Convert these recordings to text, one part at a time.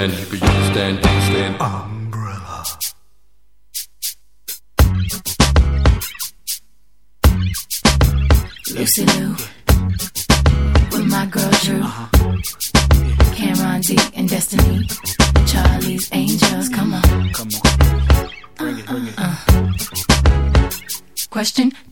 stand, you could use stand, you stand. Umbrella. Lucy Liu with my girl Drew. Cameron D and Destiny, Charlie's Angels. Come on, come. Uh-uh. Question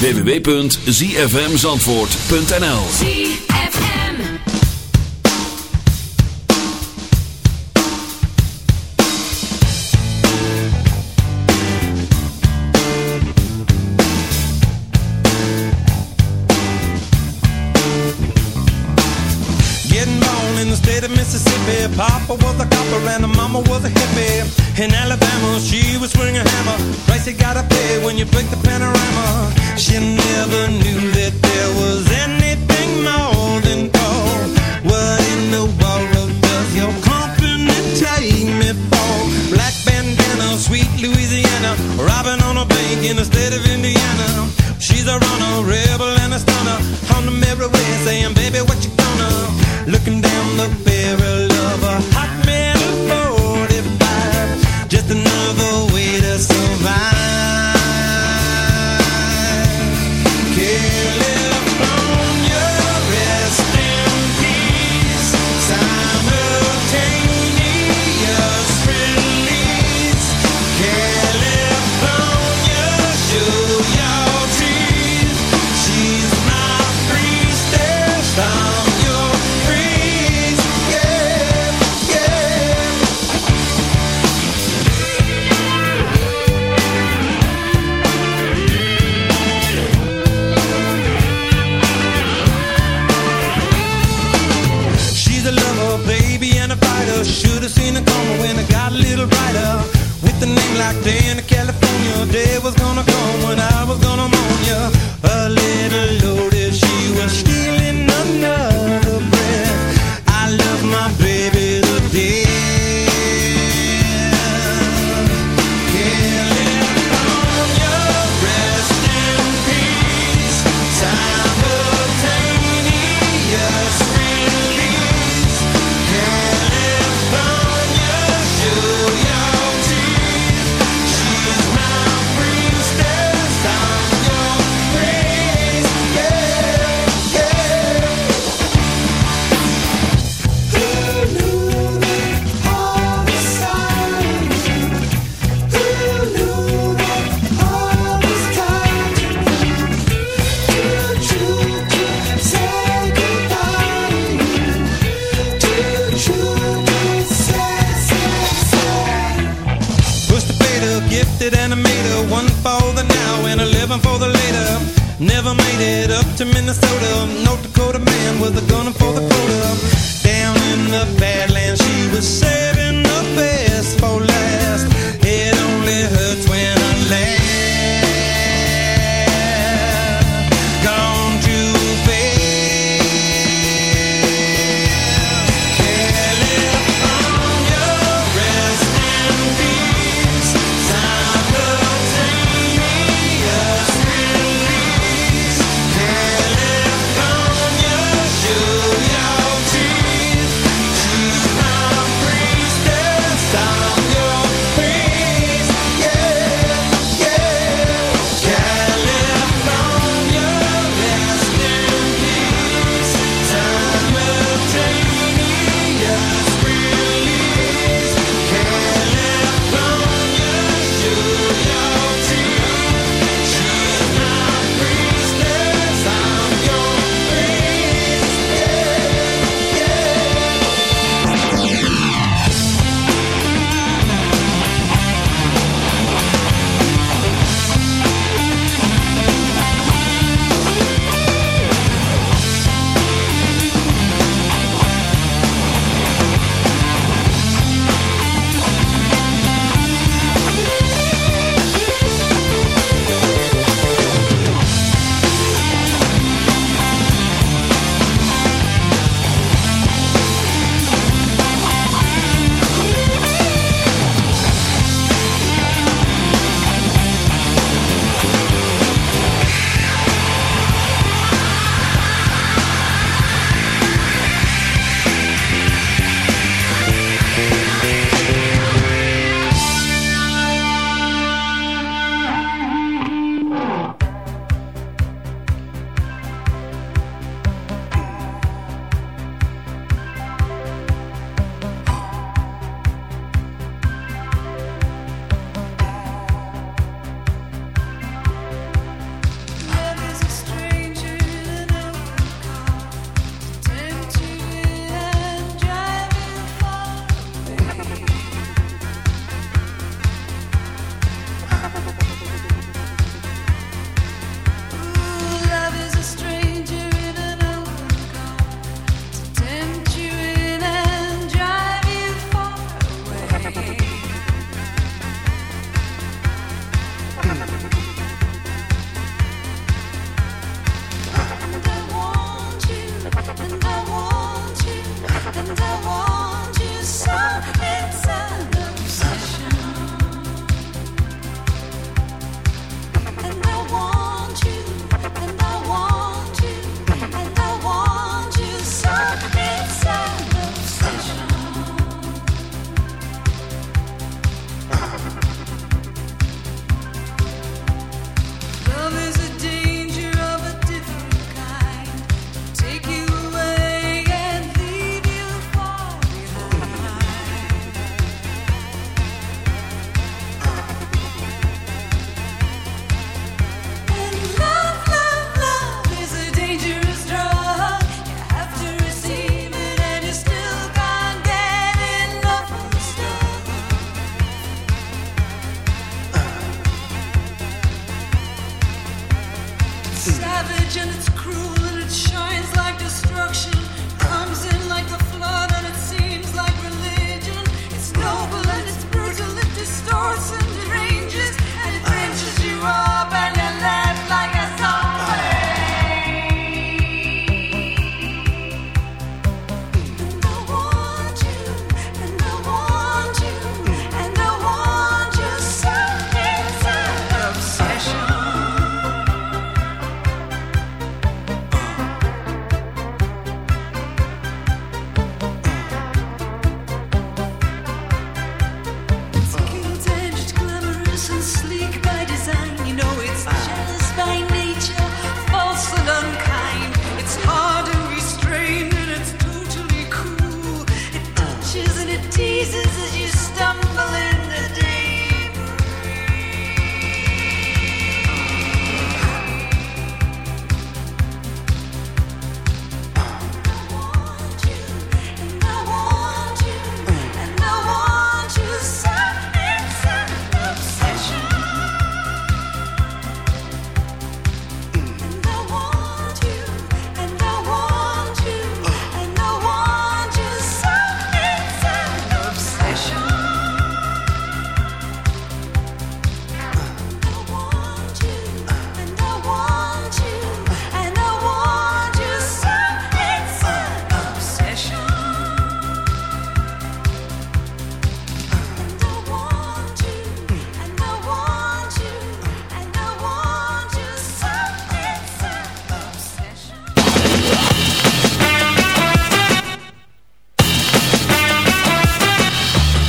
www.zfmzandvoort.nl Papa was a copper and the mama was a hippie. In Alabama, she was swinging a hammer. Price you gotta pay when you break the panorama. She never knew that there was anything more than gold. What in the world does your company take me for? Black bandana, sweet Louisiana. Robbing on a bank in the state of Indiana. She's a runner, rebel and a stunner. On the merry way, saying. it and One for the now and a living for the later. Never made it up to Minnesota. North Dakota man with a gun for the quota. Down in the Badlands, she was saving the best for last. It only hurts when I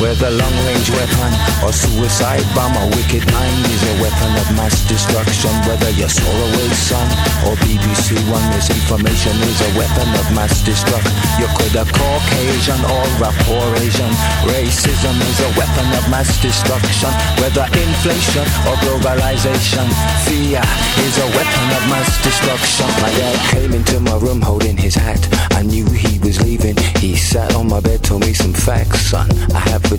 Whether long range weapon or suicide bomb, a wicked mind is a weapon of mass destruction. Whether you're Solarway Sun or BBC One, misinformation is a weapon of mass destruction. You could have Caucasian or rapport Asian. Racism is a weapon of mass destruction. Whether inflation or globalization, fear is a weapon of mass destruction. My dad came into my room holding his hat. I knew he was leaving. He sat on my bed, told me some facts, son. I have a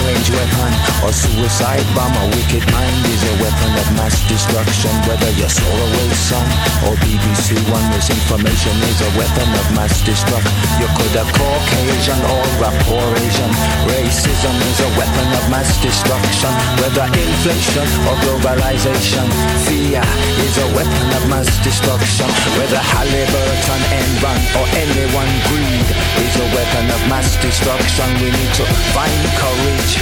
range weapon or suicide bomb, a wicked mind is a weapon of mass destruction. Whether you're Solarway Sun or BBC One, misinformation is a weapon of mass destruction. You could have Caucasian or rapport Asian. Racism is a weapon of mass destruction. Whether inflation or globalization, fear is a weapon of mass destruction. Whether Halliburton, Enron or anyone greed is a weapon of mass destruction. We need to find courage,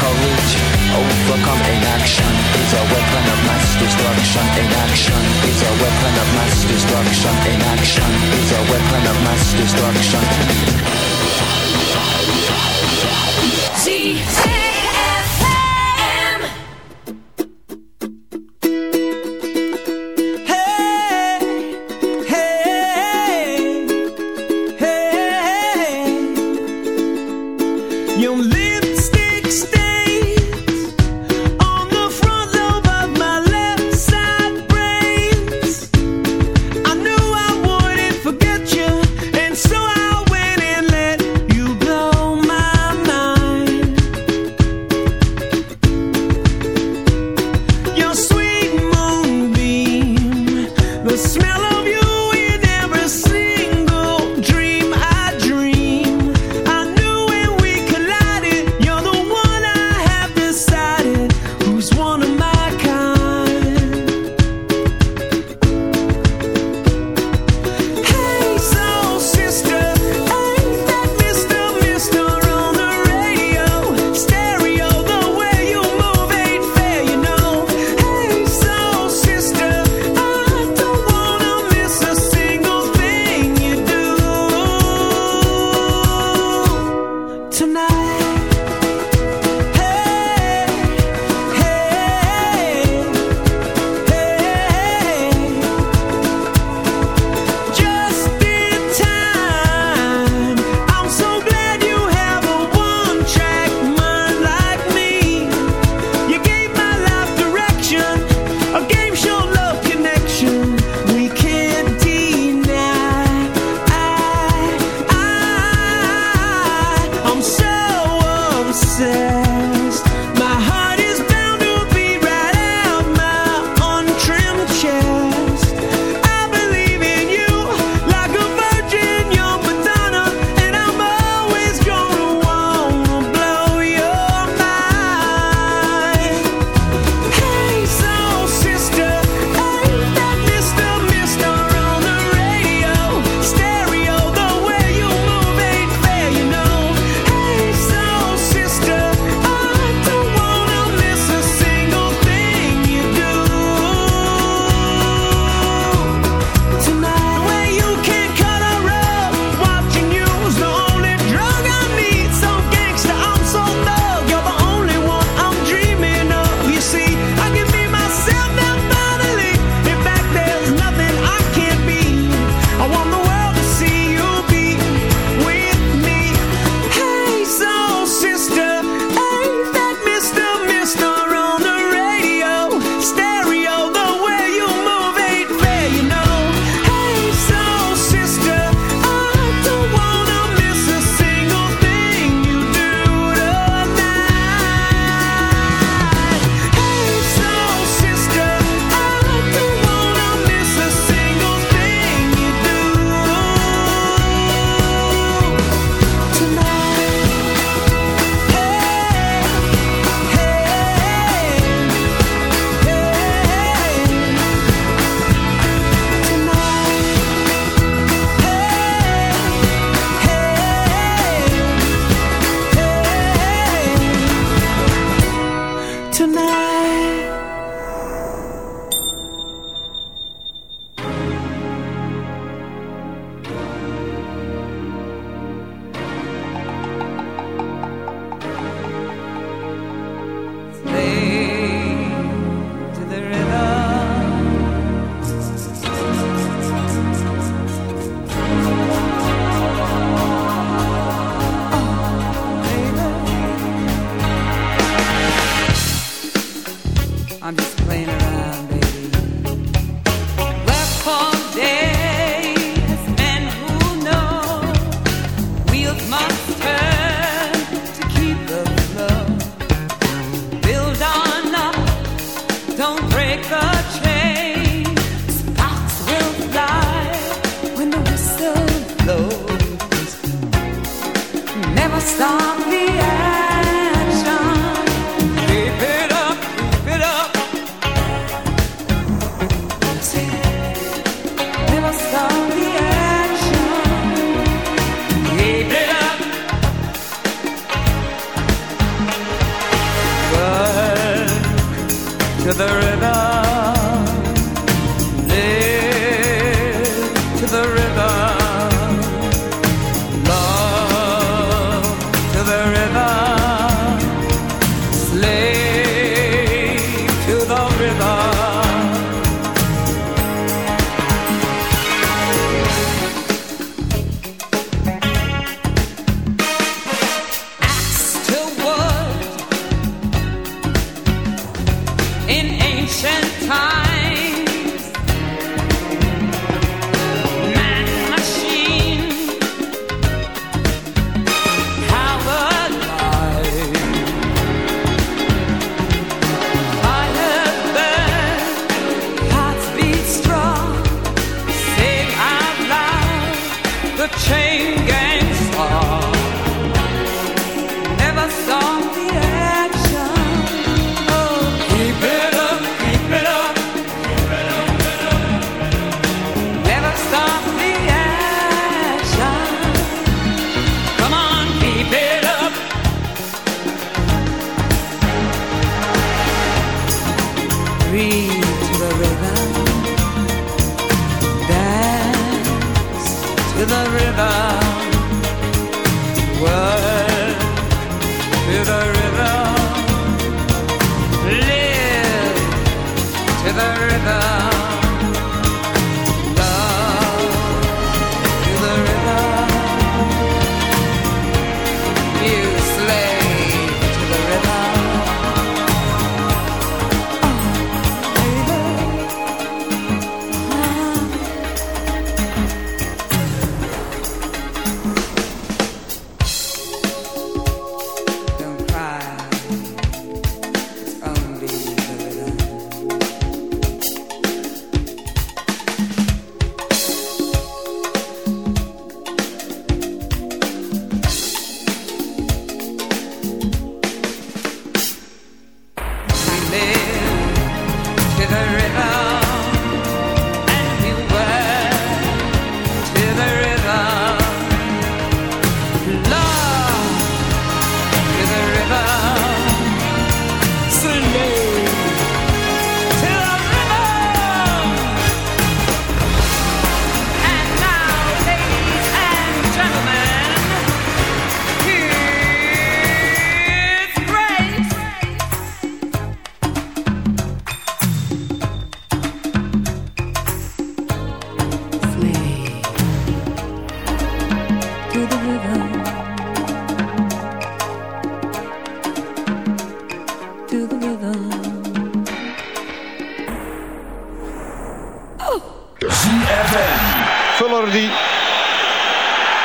courage, overcome inaction is a weapon of mass destruction. Inaction is a weapon of mass destruction. Inaction is a weapon of mass destruction. Your lipstick stains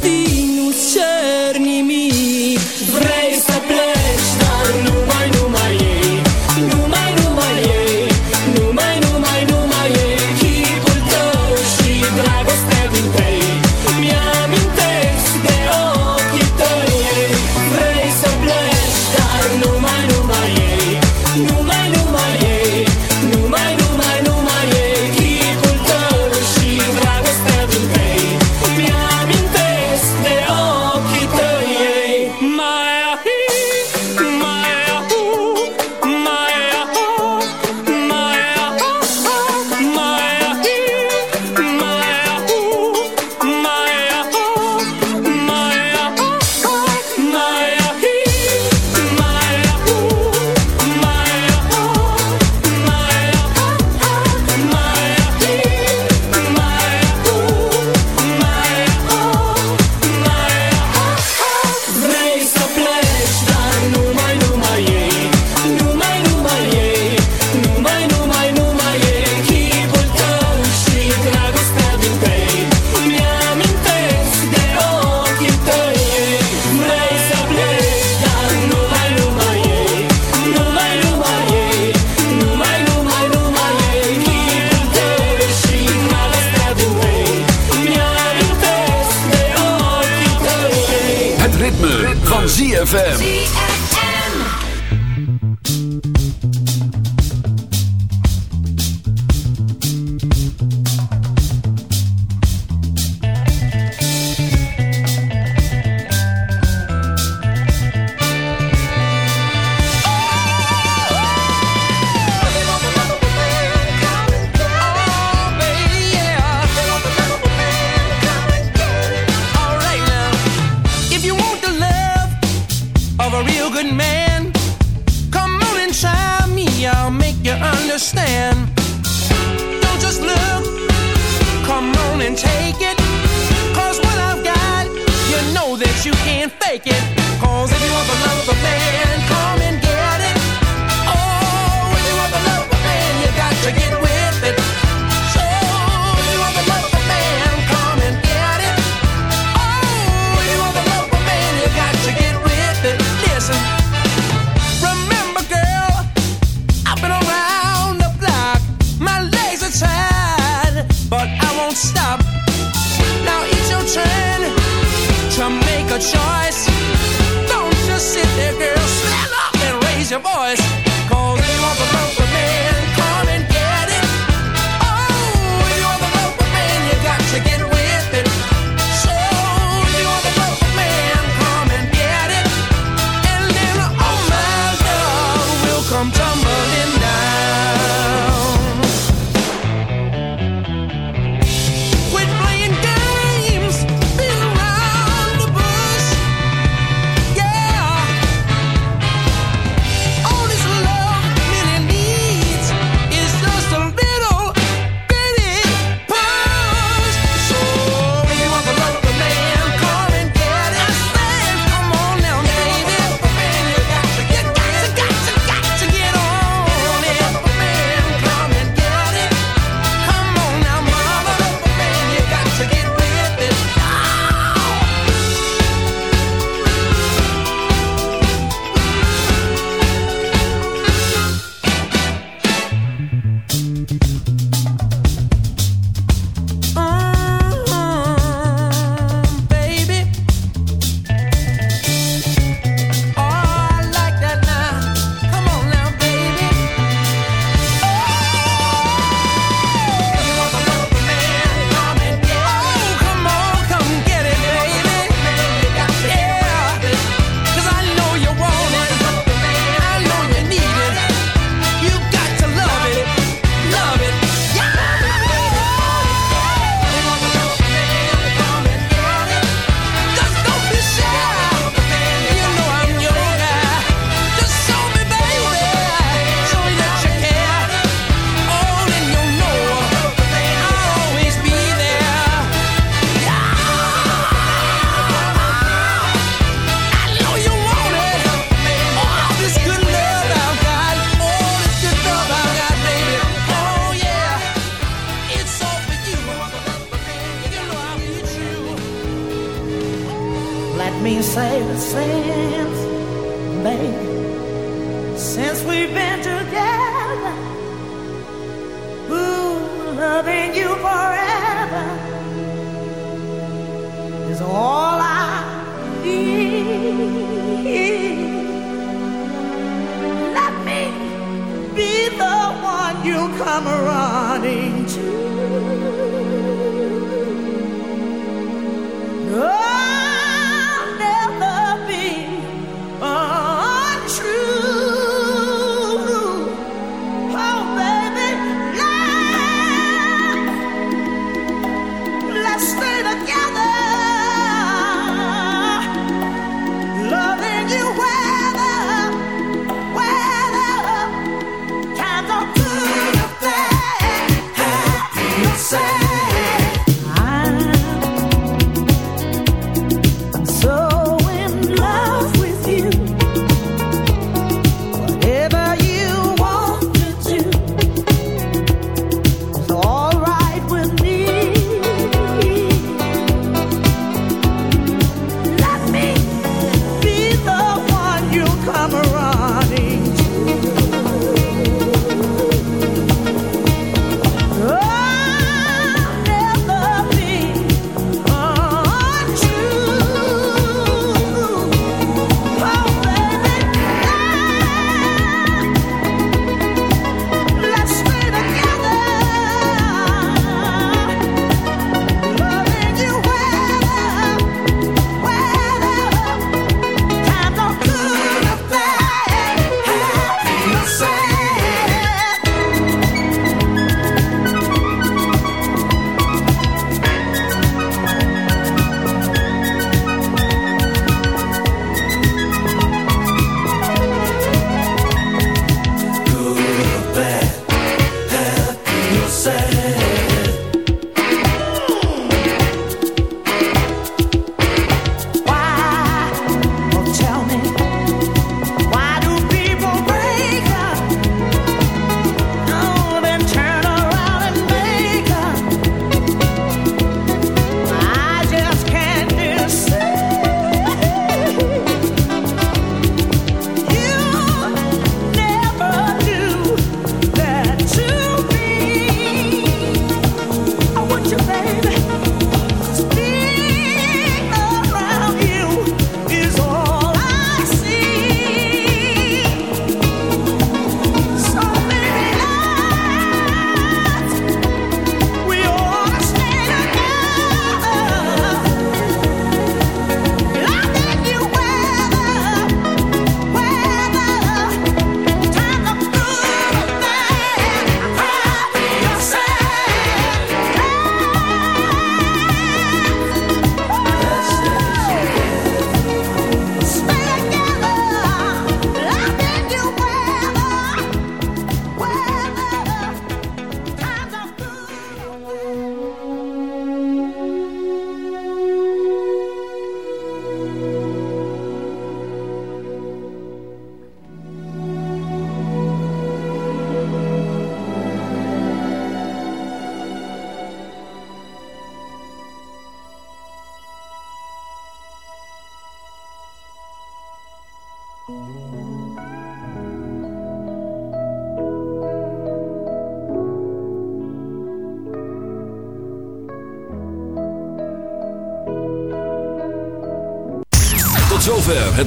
Să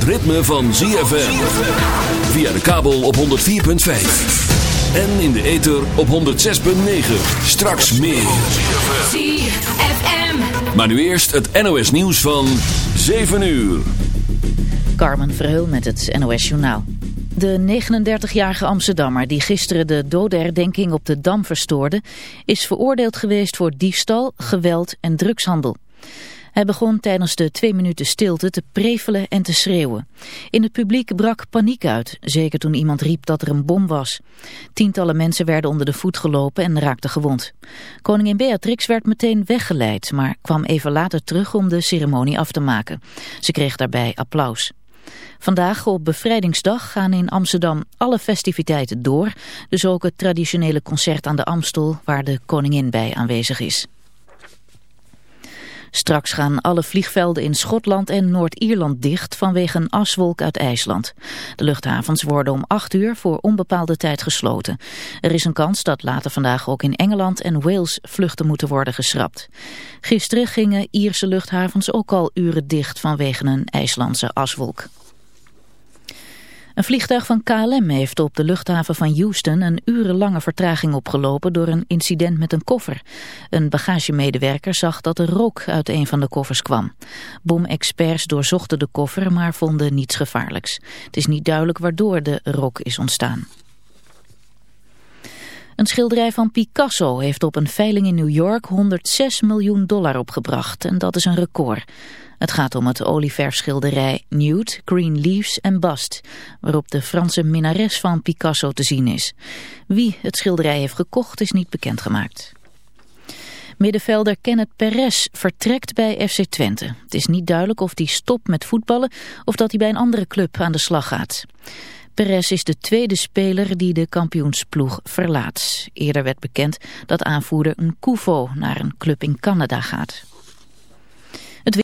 het ritme van ZFM. Via de kabel op 104.5. En in de ether op 106.9. Straks meer. ZFM. Maar nu eerst het NOS nieuws van 7 uur. Carmen Verheul met het NOS Journaal. De 39-jarige Amsterdammer die gisteren de dodenherdenking op de Dam verstoorde... is veroordeeld geweest voor diefstal, geweld en drugshandel. Hij begon tijdens de twee minuten stilte te prevelen en te schreeuwen. In het publiek brak paniek uit, zeker toen iemand riep dat er een bom was. Tientallen mensen werden onder de voet gelopen en raakten gewond. Koningin Beatrix werd meteen weggeleid, maar kwam even later terug om de ceremonie af te maken. Ze kreeg daarbij applaus. Vandaag op bevrijdingsdag gaan in Amsterdam alle festiviteiten door. Dus ook het traditionele concert aan de Amstel waar de koningin bij aanwezig is. Straks gaan alle vliegvelden in Schotland en Noord-Ierland dicht vanwege een aswolk uit IJsland. De luchthavens worden om 8 uur voor onbepaalde tijd gesloten. Er is een kans dat later vandaag ook in Engeland en Wales vluchten moeten worden geschrapt. Gisteren gingen Ierse luchthavens ook al uren dicht vanwege een IJslandse aswolk. Een vliegtuig van KLM heeft op de luchthaven van Houston een urenlange vertraging opgelopen door een incident met een koffer. Een bagagemedewerker zag dat er rook uit een van de koffers kwam. Bomexperts doorzochten de koffer, maar vonden niets gevaarlijks. Het is niet duidelijk waardoor de rook is ontstaan. Een schilderij van Picasso heeft op een veiling in New York 106 miljoen dollar opgebracht en dat is een record. Het gaat om het olieverfschilderij Nude, Green Leaves en Bust, waarop de Franse minnares van Picasso te zien is. Wie het schilderij heeft gekocht is niet bekendgemaakt. Middenvelder Kenneth Perez vertrekt bij FC Twente. Het is niet duidelijk of hij stopt met voetballen of dat hij bij een andere club aan de slag gaat. Perez is de tweede speler die de kampioensploeg verlaat. Eerder werd bekend dat aanvoerder Nkufo naar een club in Canada gaat.